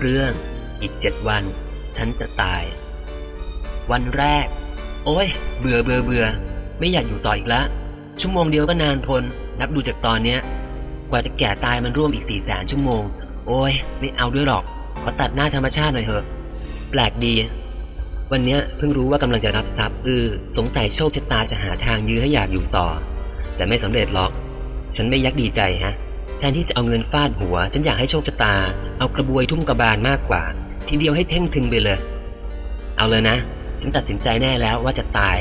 เรื่อง อีกเจ็ดวัน ฉันจะตาย วันแรก โอ้ย เบื่อเบื่อเบื่อ ไม่อยากอยู่ต่ออีกละ ชั่วโมงเดียวก็นานทน นับดูจากตอนเนี้ย กว่าจะแก่ตายมันร่วมอีกสี่แสนชั่วโมง โอ้ย ไม่เอาด้วยหรอก ขอตัดหน้าธรรมชาติหน่อยเถอะ แปลกดี วันเนี้ยเพิ่งรู้ว่ากำลังจะรับทรัพย์อือสงสัยโชคชะตาจะหาทางยื้อให้อยากอยู่ต่อ แต่ไม่สำเร็จหรอก ฉันไม่ยักดีใจฮะ แทนที่จะเอาเงินฟาดหัว ฉันอยากให้โชคชะตา เอากระบวยทุ่มกระบาลมากกว่า ทีเดียวให้เท่งทึงไปเลย เอาเลยนะ ฉันตัดสินใจแน่แล้วว่าจะตาย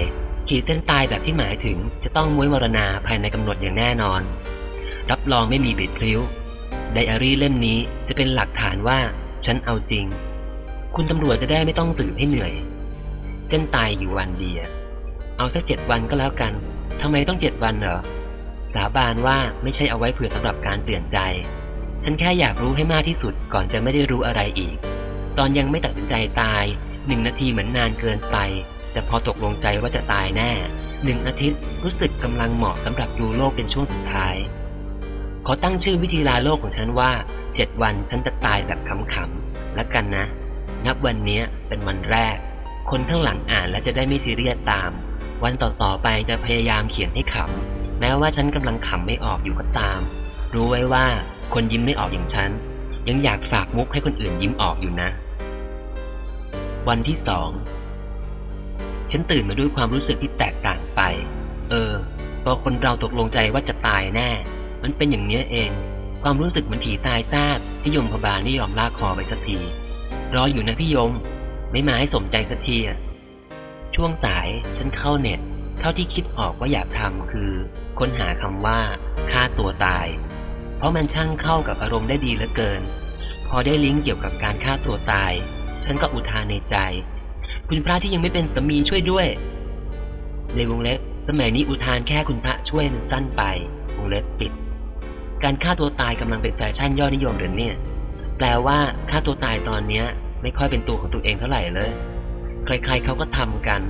ขีดเส้นตายแบบที่หมายถึงจะต้องม้วยมรณาภายในกำหนดอย่างแน่นอน รับรองไม่มีบิดพลิ้วไดอารี่เล่มนี้จะเป็นหลักฐานว่าฉันเอาจริง คุณตำรวจจะได้ไม่ต้องสืบให้เหนื่อย เส้นตายอยู่วันเดียวเอาสักเจ็ดวันก็แล้วกันทำไมต้องเจ็ดวันเหรอ สาบานว่าไม่ใช่เอาไว้เผื่อสำหรับการเตือนใจ ฉันแค่อยากรู้ให้มากที่สุดก่อนจะไม่ได้รู้อะไรอีก ตอนยังไม่ตัดสินใจตายหนึ่งนาทีเหมือนนานเกินไป แต่พอตกลงใจว่าจะตายแน่หนึ่งอาทิตย์รู้สึกกำลังเหมาะสำหรับดูโลกเป็นช่วงสุดท้าย ขอตั้งชื่อวิธีลาโลกของฉันว่าเจ็ดวันฉันจะตายแบบขำๆแล้วกันนะ นับวันนี้เป็นวันแรก คนข้างหลังอ่านและจะได้ไม่ซีเรียสตาม วันต่อๆไปจะพยายามเขียนให้ขำ ม้ว่าฉันกำลังขำไม่ออกอยู่ก็ตาม รู้ไว้ว่าคนยิ้มไม่ออกอย่างฉัน ยังอยากฝากมุกให้คนอื่นยิ้มออกอยู่นะ วันที่สองฉันตื่นมาด้วยความรู้สึกที่แตกต่างไป เออ พอคนเราตกลงใจว่าจะตายแน่ มันเป็นอย่างเนี้ยเอง ความรู้สึกเหมือนผีตายซากที่ยมพบาลไม่ยอมลากคอไปสักทีรออยู่นะพี่ยม ไม่มาให้สมใจสักทีช่วงสายฉันเข้าเน็ต ท่าที่คิดออกว่าอยากทำคือ ค้นหาคำว่าฆ่าตัวตาย เพราะมันช่างเข้ากับอารมณ์ได้ดีเหลือเกิน พอได้ลิงก์เกี่ยวกับการฆ่าตัวตาย ฉันก็อุทานในใจ คุณพระที่ยังไม่เป็นสามีช่วยด้วย ในวงเล็บสมัยนี้อุทานแค่คุณพระช่วยมันสั้นไปวงเล็บปิด การฆ่าตัวตายกำลังเป็นแฟชั่นยอดนิยมหรือเนี่ย แปลว่าฆ่าตัวตายตอนเนี้ย ไม่ค่อยเป็นตัวของตัวเองเท่าไหร่เลย ใครๆเขาก็ทำกัน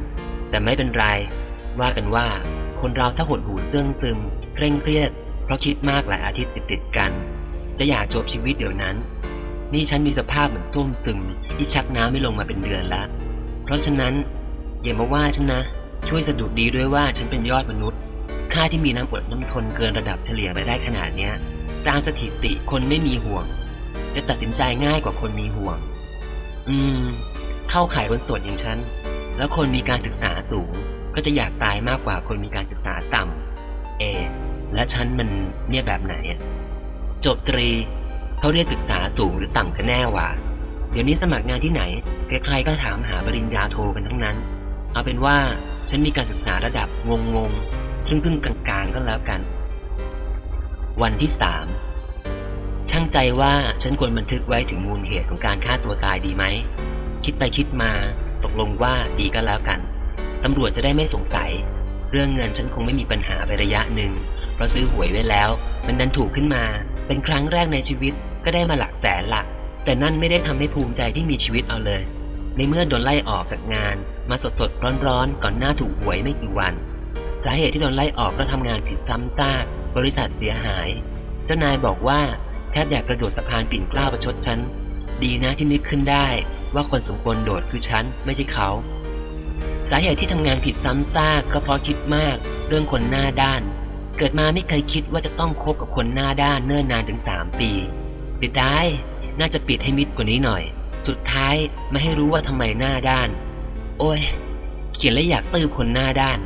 แต่ไม่เป็นไร ว่ากันว่า คนเราถ้าหดหูเสื่องซึม เคร่งเครียด เพราะคิดมากหลายอาทิตย์ติดๆกันจะอยากจบชีวิตเดี๋ยวนั้น นี่ฉันมีสภาพเหมือนส้วมซึม ที่ชักน้ำไม่ลงมาเป็นเดือนล้วเพราะฉะนั้นอย่ามาว่าฉันนะ ช่วยสะดุดดีด้วยว่าฉันเป็นยอดมนุษย์ ค่าที่มีน้ำอดน้ำทนเกินระดับเฉลี่ยไปได้ขนาดเนี้ยตามสถิติคนไม่มีห่วง จะตัดสินใจง่ายกว่าคนมีห่วง อืม เข้าข่ายคนสดอย่างฉัน แล้วคนมีการศึกษาสูง ก็จะอยากตายมากกว่าคนมีการศึกษาต่ำเอและฉันมันเนี่ยแบบไหน จบตรีเขาเรียกศึกษาสูงหรือต่ำกันแน่วะเดี๋ยวนี้สมัครงานที่ไหนใครๆก็ถามหาปริญญาโทกันทั้งนั้น เอาเป็นว่าฉันมีการศึกษาระดับงงๆครึ่งๆกลางๆก็แล้วกัน วันที่สามช่างใจว่าฉันควรบันทึกไว้ถึงมูลเหตุของการฆ่าตัวตายดีไหม คิดไปคิดมาตกลงว่าดีก็แล้วกัน ตำรวจจะได้ไม่สงสัย เรื่องเงินฉันคงไม่มีปัญหาไประยะหนึ่ง เพราะซื้อหวยไว้แล้ว มันดันถูกขึ้นมา เป็นครั้งแรกในชีวิตก็ได้มาหลักแสนละแต่นั่นไม่ได้ทำให้ภูมิใจที่มีชีวิตเอาเลย ในเมื่อโดนไล่ออกจากงาน มาสดๆร้อนๆก่อนหน้าถูกหวยไม่กี่วัน สาเหตุที่โดนไล่ออกก็ทำงานผิดซ้ำซากบริษัทเสียหาย เจ้านายบอกว่าแทบอยากกระโดดสะพานปิ่นเกล้าประชดฉัน ดีนะที่นึกขึ้นได้ว่าคนสมควรโดดคือฉันไม่ใช่เขา สาเหตุที่ทำงานผิดซ้ำซากก็เพราะคิดมากเรื่องคนหน้าด้าน เกิดมาไม่เคยคิดว่าจะต้องคบกับคนหน้าด้านเนิ่นนานถึงสามปีสิได้น่าจะปิดให้มิดกว่านี้หน่อย สุดท้ายไม่ให้รู้ว่าทำไมหน้าด้าน โอ้ย เขียนแล้วอยากตื้อคนหน้าด้าน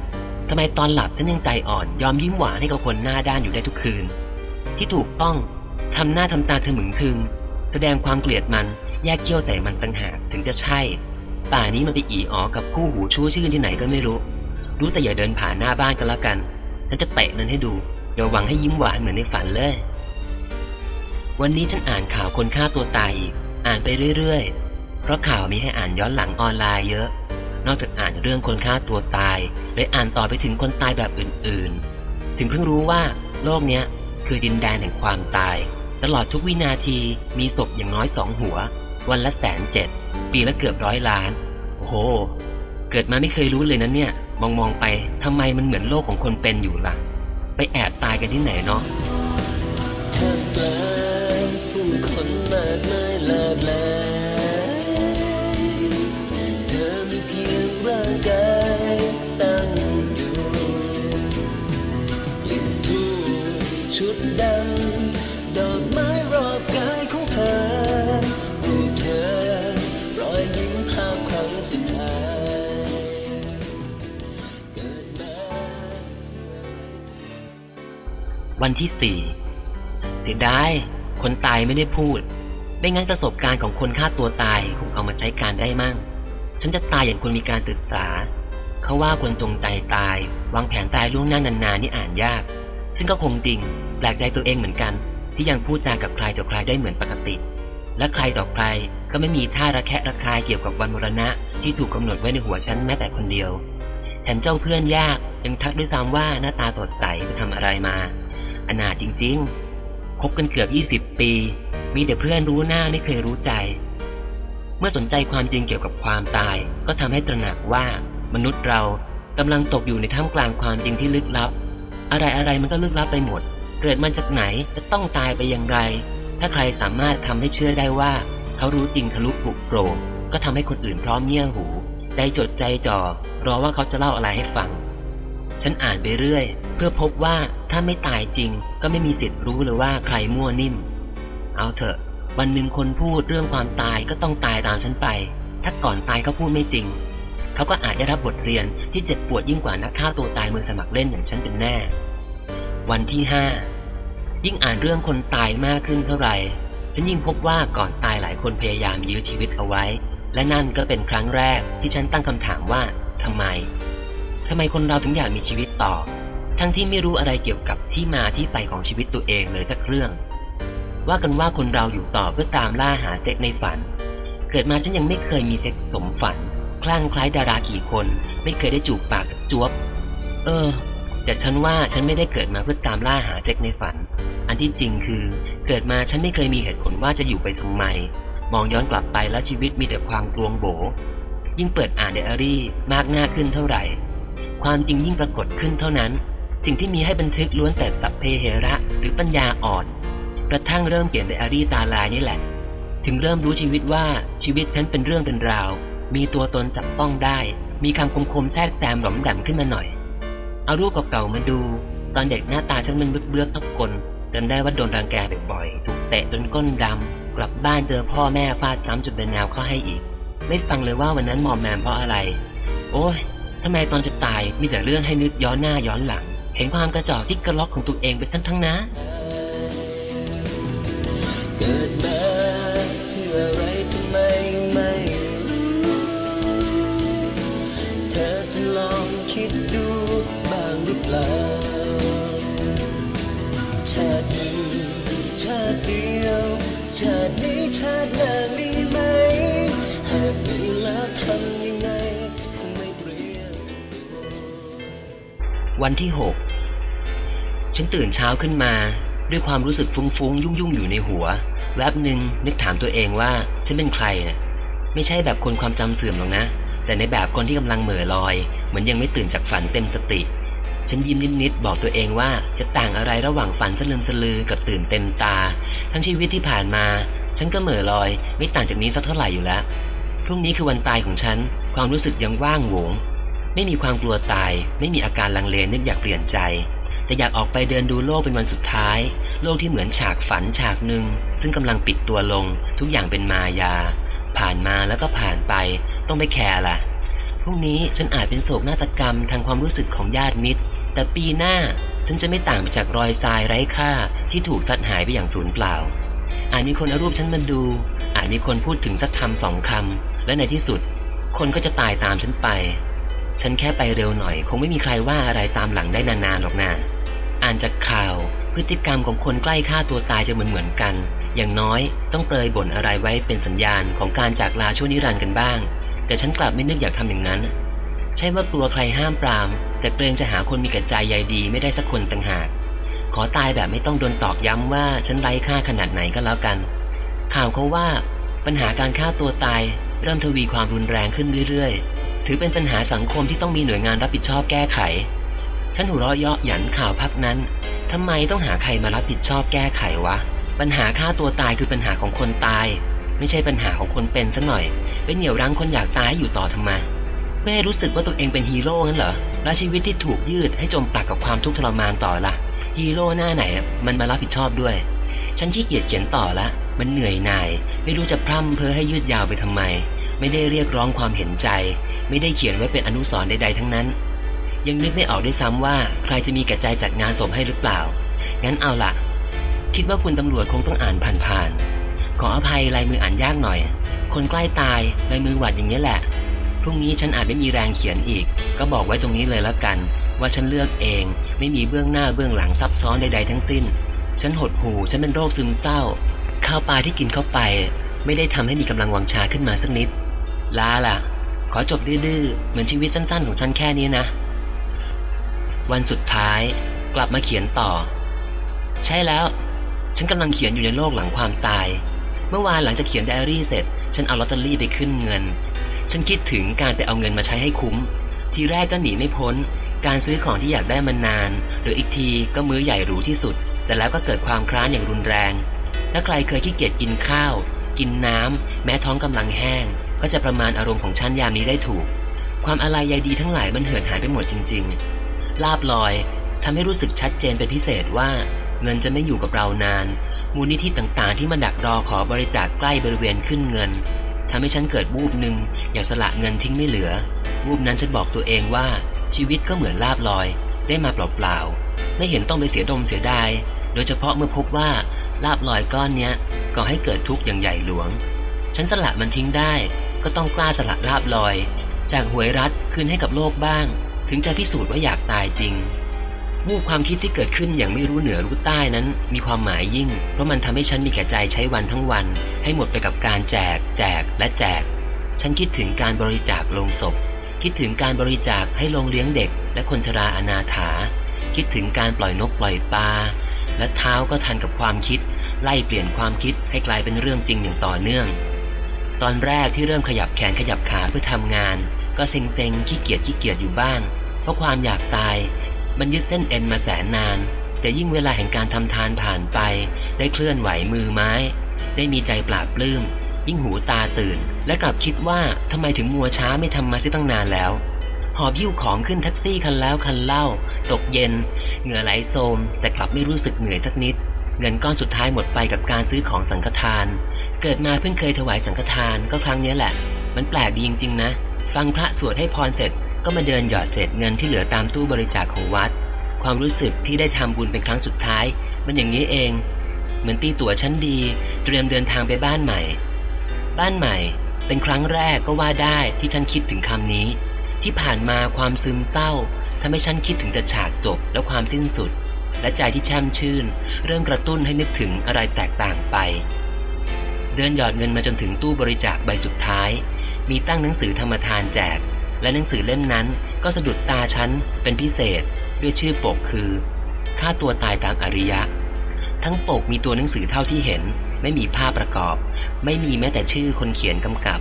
ทำไมตอนหลับฉันยังใจอ่อน ยอมยิ้มหวานให้กับคนหน้าด้านอยู่ได้ทุกคืน ที่ถูกต้องทำหน้าทำตาเธอหมึงถึง แสดงความเกลียดมันแยกเกี้ยวใส่มันต่างหากถึงจะใช่ ป่านี้มันไปอีอ๋อกับคู่หูชู้ชื่อที่ไหนก็ไม่รู้ รู้แต่อย่าเดินผ่านหน้าบ้านกันแล้วกันฉันจะเตะมันให้ดูอย่าหวังให้ยิ้มหวานเหมือนในฝันเลย วันนี้ฉันอ่านข่าวคนฆ่าตัวตายอีก อ่านไปเรื่อยๆ เพราะข่าวมีให้อ่านย้อนหลังออนไลน์เยอะ นอกจากอ่านเรื่องคนฆ่าตัวตายเลยอ่านต่อไปถึงคนตายแบบอื่นๆ ถึงเพิ่งรู้ว่าโลกเนี้ยคือดินแดนแห่งความตาย ตลอดทุกวินาทีมีศพอย่างน้อยสองหัว วันละแสนเจ็ด ปีละเกือบร้อยล้าน โอ้โห เกิดมาไม่เคยรู้เลยนะเนี่ย มองมองๆไปทำไมมันเหมือนโลกของคนเป็นอยู่ล่ะ ไปแอบตายกันที่ไหนเนาะ วันที่สี่เสียดายคนตายไม่ได้พูด ไม่งั้นประสบการณ์ของคนฆ่าตัวตายคงเอามาใช้การได้มั่ง ฉันจะตายอย่างคนมีการศึกษา เขาว่าคนจงใจตายวางแผนตายล่วงหน้านานๆนี่อ่านยาก ซึ่งก็คงจริงแปลกใจตัวเองเหมือนกัน ที่ยังพูดจากับใครต่อใครได้เหมือนปกติ และใครต่อใครก็ไม่มีท่าระแคะระคายเกี่ยวกับวันมรณะที่ถูกกำหนดไว้ในหัวฉันแม้แต่คนเดียวแถมเจ้าเพื่อนยากยังทักด้วยซ้ำว่าหน้าตาสดใสไปทำอะไรมา อนาถจริง ๆ คบกันเกือบ 20 ปี มีแต่เพื่อนรู้หน้าไม่เคยรู้ใจ เมื่อสนใจความจริงเกี่ยวกับความตาย ก็ทำให้ตระหนักว่ามนุษย์เรากำลังตกอยู่ในท่ามกลางความจริงที่ลึกลับ อะไรอะไรมันก็ลึกลับไปหมด เกิดมาจากไหนจะต้องตายไปอย่างไร ถ้าใครสามารถทำให้เชื่อได้ว่า เขารู้จริงทะลุปลุกโปร่งก็ทำให้คนอื่นพร้อมเงี่ยหูใจจดใจจ่อรอว่าเขาจะเล่าอะไรให้ฟัง ฉันอ่านไปเรื่อย เพื่อพบว่าถ้าไม่ตายจริง ก็ไม่มีสิทธิ์รู้เลยว่าใครมั่วนิ่ม เอาเถอะ วันหนึ่งคนพูดเรื่องความตายก็ต้องตายตามฉันไป ถ้าก่อนตายเขาพูดไม่จริง เขาก็อาจได้รับบทเรียนที่เจ็บปวดยิ่งกว่านักฆ่าตัวตายมือสมัครเล่นอย่างฉันเป็นแน่ วันที่ห้ายิ่งอ่านเรื่องคนตายมากขึ้นเท่าไหร่ ฉันยิ่งพบว่าก่อนตายหลายคนพยายามยื้อชีวิตเอาไว้ และนั่นก็เป็นครั้งแรกที่ฉันตั้งคำถามว่าทำไม ทำไมคนเราถึงอยากมีชีวิตต่อ ทั้งที่ไม่รู้อะไรเกี่ยวกับที่มาที่ไปของชีวิตตัวเองเลยสักเรื่อง ว่ากันว่าคนเราอยู่ต่อเพื่อตามล่าหาเซ็กซ์ในฝัน เกิดมาฉันยังไม่เคยมีเซ็กซ์สมฝัน คลั่งไคล้ดารากี่คน ไม่เคยได้จูบปากกับจวบ เออ แต่ฉันว่าฉันไม่ได้เกิดมาเพื่อตามล่าหาเซ็กซ์ในฝัน อันที่จริงคือ เกิดมาฉันไม่เคยมีเหตุผลว่าจะอยู่ไปทำไม มองย้อนกลับไปแล้วชีวิตมีแต่ความกลวงโบยิ่งเปิดอ่านไดอารี่มากหน้าขึ้นเท่าไหร่ ความจริงยิ่งปรากฏขึ้นเท่านั้น สิ่งที่มีให้บันทึกล้วนแต่สัพเพเหระ หรือปัญญาอ่อน กระทั่งเริ่มเขียนไดอารี่ตาลายนี่แหละ ถึงเริ่มรู้ชีวิตว่าชีวิตฉันเป็นเรื่องเป็นราว มีตัวตนจับต้องได้ มีคำคมๆแทรกแซมหลอมแหลมขึ้นมาหน่อย เอารูปเก่าๆมาดู ตอนเด็กหน้าตาฉันมันเบื้อกๆทุกคนจนได้ว่าโดนรังแกบ่อยๆ ถูกเตะจนก้นดำ กลับบ้านเจอพ่อแม่ฟาดซ้ำจนเป็นแนวข้อให้อีก ไม่ฟังเลยว่าวันนั้นมอมแมมเพราะอะไร โอ้ย ทำไมตอนจะตายมีแต่เรื่องให้นึกย้อนหน้าย้อนหลัง เห็นความกระจอกที่กระล็อกของตัวเองไปสั้นทั้งนั้นเกิดมาเพื่ออะไรทำไมไม่รู้เธอจะลองคิดดูบ้างหรือเปล่าชาตินึ่งชาติเดียวชาตินี้ชาติหน้ วันที่หกฉันตื่นเช้าขึ้นมาด้วยความรู้สึกฟุ้งๆ ยุ่งๆ อยู่ในหัว แวบหนึ่งนึกถามตัวเองว่า ฉันเป็นใครนะไม่ใช่แบบคนความจำเสื่อมหรอกนะ แต่ในแบบคนที่กำลังเหม่อลอย เหมือนยังไม่ตื่นจากฝันเต็มสติ ฉันยิ้มนิดๆ บอกตัวเองว่าจะต่างอะไรระหว่างฝันสลืมสลือกับตื่นเต็มตา ทั้งชีวิตที่ผ่านมา ฉันก็เหม่อลอย ไม่ต่างจากนี้สักเท่าไหร่อยู่แล้ว พรุ่งนี้คือวันตายของฉัน ความรู้สึกยังว่างโหวง ไม่มีความกลัวตาย ไม่มีอาการลังเลนึกอยากเปลี่ยนใจ แต่อยากออกไปเดินดูโลกเป็นวันสุดท้าย โลกที่เหมือนฉากฝันฉากหนึ่ง ซึ่งกำลังปิดตัวลง ทุกอย่างเป็นมายา ผ่านมาแล้วก็ผ่านไป ต้องไม่แคร์ละพรุ่งนี้ฉันอาจเป็นโศกนาฏกรรมทางความรู้สึกของญาติมิตร แต่ปีหน้าฉันจะไม่ต่างไปจากรอยทรายไร้ค่าที่ถูกซัดหายไปอย่างสูญเปล่า อาจมีคนเอารูปฉันมาดู อาจมีคนพูดถึงสักคำสองคำและในที่สุด คนก็จะตายตามฉันไป ฉันแค่ไปเร็วหน่อย คงไม่มีใครว่าอะไรตามหลังได้นานๆหรอกนะอ่านจากข่าว พฤติกรรมของคนใกล้ฆ่าตัวตายจะเหมือนเหมือนๆกัน อย่างน้อยต้องเปรยบ่นอะไรไว้เป็นสัญญาณของการจากลาชั่วนิรันดร์กันบ้าง แต่ฉันกลับไม่นึกอยากทำอย่างนั้น ใช่ว่ากลัวใครห้ามปราม แต่เกรงจะหาคนมีกระใจใยดีไม่ได้สักคนต่างหาก ขอตายแบบไม่ต้องโดนตอกย้ำว่าฉันไร้ค่าขนาดไหนก็แล้วกัน ข่าวเขาว่าปัญหาการฆ่าตัวตายเริ่มทวีความรุนแรงขึ้นเรื่อยๆ ถือเป็นปัญหาสังคมที่ต้องมีหน่วยงานรับผิดชอบแก้ไข ฉันหัวเราะเยาะหยันข่าวพักนั้นทำไมต้องหาใครมารับผิดชอบแก้ไขวะ ปัญหาฆ่าตัวตายคือปัญหาของคนตาย ไม่ใช่ปัญหาของคนเป็นซะหน่อย เป็นเหนี่ยวรั้งคนอยากตายให้อยู่ต่อทำไมไม่รู้สึกว่าตัวเองเป็นฮีโร่งั้นเหรอแล้วชีวิตที่ถูกยืดให้จมปลักกับความทุกข์ทรมานต่อละ่ะฮีโร่หน้าไหนมันมารับผิดชอบด้วย ฉันขี้เกียจเขียนต่อละ มันเหนื่อยหน่าย ไม่รู้จะพร่ำเพ้อให้ยืดยาวไปทำไม ไม่ได้เรียกร้องความเห็นใจ ไม่ได้เขียนไว้เป็นอนุสรณ์ใดๆทั้งนั้น ยังนึกไม่ออกด้วยซ้ำว่าใครจะมีแก่ใจจัดงานศพให้หรือเปล่า งั้นเอาล่ะคิดว่าคุณตำรวจคงต้องอ่านผ่านๆ ขออภัยลายมืออ่านยากหน่อย คนใกล้ตายลายมือหวัดอย่างนี้แหละ พรุ่งนี้ฉันอาจไม่มีแรงเขียนอีก ก็บอกไว้ตรงนี้เลยแล้วกัน ว่าฉันเลือกเอง ไม่มีเบื้องหน้าเบื้องหลังซับซ้อนใด ๆ ทั้งสิ้น ฉันหดหู่ฉันเป็นโรคซึมเศร้า ข้าวปลาที่กินเข้าไป ไม่ได้ทำให้มีกำลังวังชาขึ้นมาสักนิด ลาล่ะ ขอจบดื้อๆเหมือนชีวิตสั้น ๆ ของฉันแค่นี้นะ วันสุดท้ายกลับมาเขียนต่อ ใช่แล้ว ฉันกำลังเขียนอยู่ในโลกหลังความตาย เมื่อวานหลังจากเขียนไดอารี่เสร็จ ฉันเอาลอตเตอรี่ไปขึ้นเงิน ฉันคิดถึงการไปเอาเงินมาใช้ให้คุ้ม ทีแรกก็หนีไม่พ้น การซื้อของที่อยากได้มานาน หรืออีกทีก็มื้อใหญ่หรูที่สุด แต่แล้วก็เกิดความคร้านอย่างรุนแรงถ้าใครเคยขี้เกียจกินข้าว กินน้ำ แม้ท้องกำลังแห้ง ก็จะประมาณอารมณ์ของฉันยามนี้ได้ถูก ความอะไรใยดีทั้งหลายมันเหือดหายไปหมดจริง ๆ ลาบลอยทำให้รู้สึกชัดเจนเป็นพิเศษว่า เงินจะไม่อยู่กับเรานาน มูลนิธิต่างๆ ที่มาดักรอขอบริจาคใกล้บริเวณขึ้นเงินทำให้ฉันเกิดวูบหนึ่งอยากสละเงินทิ้งไม่เหลือ วูบนั้นฉันบอกตัวเองว่าชีวิตก็เหมือนลาบลอย ได้มาเปล่าๆไม่เห็นต้องไปเสียดมเสียดาย โดยเฉพาะเมื่อพบว่าลาบลอยก้อนเนี้ยก่อให้เกิดทุกข์อย่างใหญ่หลวง ฉันสละมันทิ้งได้ ก็ต้องกล้าสละลาบลอย จากหวยรัฐคืนให้กับโลกบ้าง ถึงจะพิสูจน์ว่าอยากตายจริงวูบความคิดที่เกิดขึ้นอย่างไม่รู้เหนือรู้ใต้นั้น มีความหมายยิ่ง เพราะมันทำให้ฉันมีแก่ใจใช้วันทั้งวัน ให้หมดไปกับการแจก แจกและแจก ฉันคิดถึงการบริจาคลงศพ คิดถึงการบริจาคให้ลงเลี้ยงเด็ก และคนชราอนาถา คิดถึงการปล่อยนกปล่อยปลาและเท้าก็ทันกับความคิด ไล่เปลี่ยนความคิดให้กลายเป็นเรื่องจริงอย่างต่อเนื่อง ตอนแรกที่เริ่มขยับแขนขยับขาเพื่อทำงาน ก็เซ็งเซ็งขี้เกียจขี้เกียจอยู่บ้าง เพราะความอยากตาย มันยึดเส้นเอ็นมาแสนนาน แต่ยิ่งเวลาแห่งการทำทานผ่านไป ได้เคลื่อนไหวมือไม้ ได้มีใจปราบปลื้มยิ่งหูตาตื่น และกลับคิดว่าทำไมถึงมัวช้าไม่ทำมาซิตั้งนานแล้ว หอบยิ้วของขึ้นแท็กซี่คันแล้วคันเล่า ตกเย็น เหงื่อไหลโซม แต่กลับไม่รู้สึกเหนื่อยสักนิด เงินก้อนสุดท้ายหมดไปกับการซื้อของสังฆทาน เกิดมาเพิ่งเคยถวายสังฆทานก็ครั้งนี้แหละ มันแปลกดีจริงๆนะ ฟังพระสวดให้พรเสร็จ ก็มาเดินหยอดเศษเงินที่เหลือตามตู้บริจาคของวัด ความรู้สึกที่ได้ทำบุญเป็นครั้งสุดท้าย มันอย่างนี้เอง เหมือนตีตั๋วชั้นดี เตรียมเดินทางไปบ้านใหม่ บ้านใหม่ เป็นครั้งแรกก็ว่าได้ที่ฉันคิดถึงคำนี้ ที่ผ่านมาความซึมเศร้าทำให้ฉันคิดถึงแต่ฉากจบและความสิ้นสุด และใจที่แช่มชื่น เริ่มกระตุ้นให้นึกถึงอะไรแตกต่างไป เดินหยอดเงินมาจนถึงตู้บริจาคใบสุดท้าย มีตั้งหนังสือธรรมทานแจก และหนังสือเล่มนั้นก็สะดุดตาฉันเป็นพิเศษ ด้วยชื่อปกคือฆ่าตัวตายตามอริยะ ทั้งปกมีตัวหนังสือเท่าที่เห็น ไม่มีภาพประกอบ ไม่มีแม้แต่ชื่อคนเขียนกำกับ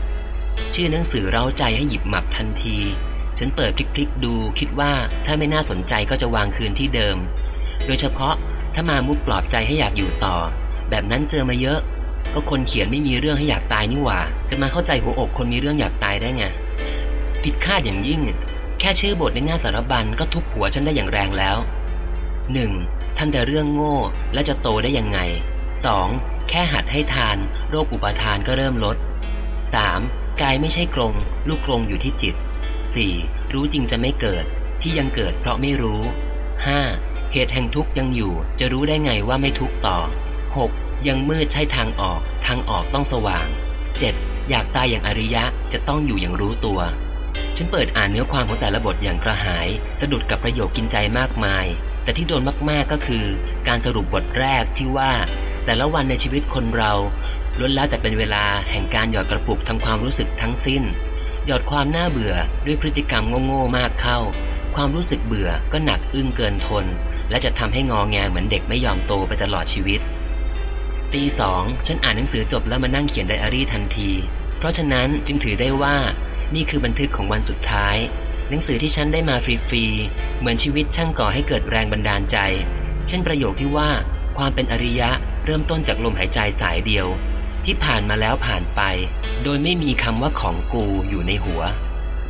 ชื่อหนังสือเร้าใจให้หยิบหมับทันที ฉันเปิดพลิกๆดูคิดว่าถ้าไม่น่าสนใจก็จะวางคืนที่เดิม โดยเฉพาะถ้ามามุกปลอบใจให้อยากอยู่ต่อ แบบนั้นเจอมาเยอะ ก็คนเขียนไม่มีเรื่องให้อยากตายนี่หว่า จะมาเข้าใจหัวอกคนมีเรื่องอยากตายได้ไง ผิดคาดอย่างยิ่ง แค่ชื่อบทในหน้าสารบัญก็ทุบหัวฉันได้อย่างแรงแล้ว 1. ท่านแต่เรื่องโง่และจะโตได้ยังไง 2. แค่หัดให้ทาน โรคอุปทานก็เริ่มลด 3. กายไม่ใช่กรงลูกกรงอยู่ที่จิต 4. รู้จริงจะไม่เกิด ที่ยังเกิดเพราะไม่รู้ 5. เหตุแห่งทุกข์ยังอยู่ จะรู้ได้ไงว่าไม่ทุกข์ต่อ 6. ยังมืดใช่ทางออก ทางออกต้องสว่าง 7. อยากตายอย่างอริยะจะต้องอยู่อย่างรู้ตัว ฉันเปิดอ่านเนื้อความของแต่ละบทอย่างกระหาย สะดุดกับประโยคกินใจมากมาย แต่ที่โดนมากๆก็คือ การสรุปบทแรกที่ว่า แต่ละวันในชีวิตคนเราล้วนแล้วแต่เป็นเวลาแห่งการหยอดกระปุกทางความรู้สึกทั้งสิ้น หยอดความน่าเบื่อด้วยพฤติกรรมโง่ๆมากเข้า ความรู้สึกเบื่อก็หนักอึ้งเกินทน และจะทำให้งอแงเหมือนเด็กไม่ยอมโตไปตลอดชีวิต ตีสองฉันอ่านหนังสือจบแล้วมานั่งเขียนไดอารี่ทันที เพราะฉะนั้นจึงถือได้ว่านี่คือบันทึกของวันสุดท้าย หนังสือที่ฉันได้มาฟรีๆเหมือนชีวิตช่างก่อให้เกิดแรงบันดาลใจ เช่นประโยคที่ว่า ความเป็นอริยะเริ่มต้นจากลมหายใจสายเดียว ที่ผ่านมาแล้วผ่านไป โดยไม่มีคำว่าของกูอยู่ในหัว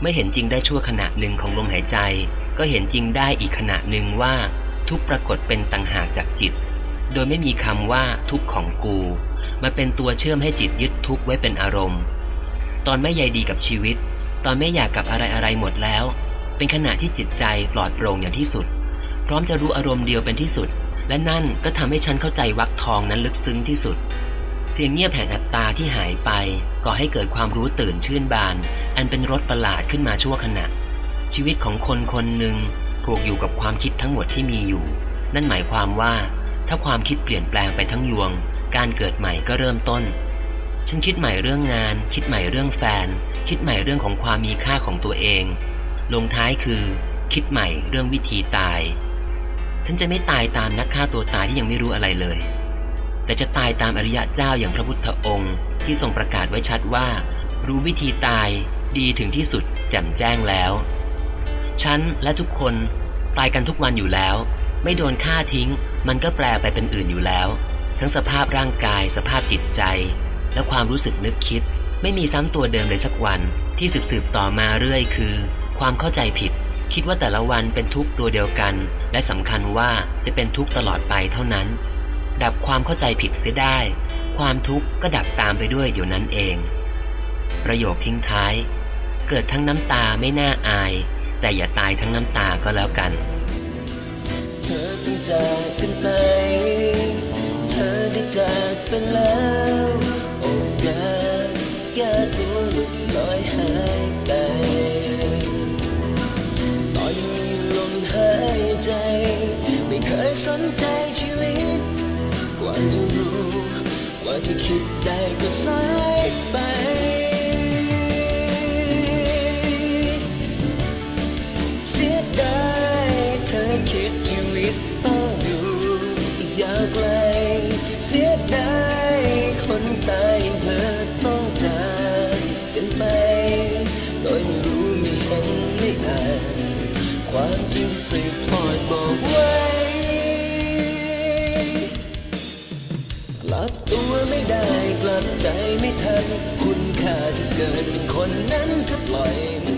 เมื่อเห็นจริงได้ชั่วขณะหนึ่งของลมหายใจ ก็เห็นจริงได้อีกขณะหนึ่งว่า ทุกปรากฏเป็นต่างหากจากจิต โดยไม่มีคำว่าทุกข์ของกู มาเป็นตัวเชื่อมให้จิตยึดทุกข์ไว้เป็นอารมณ์ ตอนไม่ใยดีกับชีวิต ตอนไม่อยากกับอะไรอะไรหมดแล้ว เป็นขณะที่จิตใจปลอดโปร่งอย่างที่สุด พร้อมจะรู้อารมณ์เดียวเป็นที่สุด และนั่นก็ทำให้ฉันเข้าใจวักทองนั้นลึกซึ้งที่สุด เสียงเงียบแห่งอัตตาที่หายไปก่อให้เกิดความรู้ตื่นชื่นบาน อันเป็นรสประหลาดขึ้นมาชั่วขณะ ชีวิตของคนคนหนึ่งผูกอยู่กับความคิดทั้งหมดที่มีอยู่ นั่นหมายความว่า ถ้าความคิดเปลี่ยนแปลงไปทั้งยวง การเกิดใหม่ก็เริ่มต้น ฉันคิดใหม่เรื่องงาน คิดใหม่เรื่องแฟน คิดใหม่เรื่องของความมีค่าของตัวเอง ลงท้ายคือ คิดใหม่เรื่องวิธีตาย ฉันจะไม่ตายตามนักฆ่าตัวตายที่ยังไม่รู้อะไรเลย แต่จะตายตามอริยะเจ้าอย่างพระพุทธองค์ ที่ทรงประกาศไว้ชัดว่า รู้วิธีตายดีถึงที่สุดแจ่มแจ้งแล้ว ฉันและทุกคนตายกันทุกวันอยู่แล้ว ไม่โดนฆ่าทิ้ง มันก็แปลไปเป็นอื่นอยู่แล้ว ทั้งสภาพร่างกาย สภาพจิตใจ และความรู้สึกนึกคิด ไม่มีซ้ำตัวเดิมเลยสักวันที่สืบสืบต่อมาเรื่อยคือ ความเข้าใจผิด คิดว่าแต่ละวันเป็นทุกตัวเดียวกัน และสำคัญว่าจะเป็นทุกตลอดไปเท่านั้น ดับความเข้าใจผิดเสียได้ ความทุกข์ก็ดับตามไปด้วยเดี๋ยวนั้นเอง ประโยคทิ้งท้าย เกิดทั้งน้ำตาไม่น่าอาย แต่อย่าตายทั้งน้ำตาก็แล้วกัน จากกันไป เธอได้จากไปแล้วโอกาสแก้ตัวหลุดลอยหายไปตอนมีลมหายใจ ไม่เคยสนใจชีวิต กว่าจะรู้ กว่าจะคิดได้ก็สาย รับใจไม่ทัน คุณค่าที่เกิดเป็นคนนั้นก็ปล่อยมัน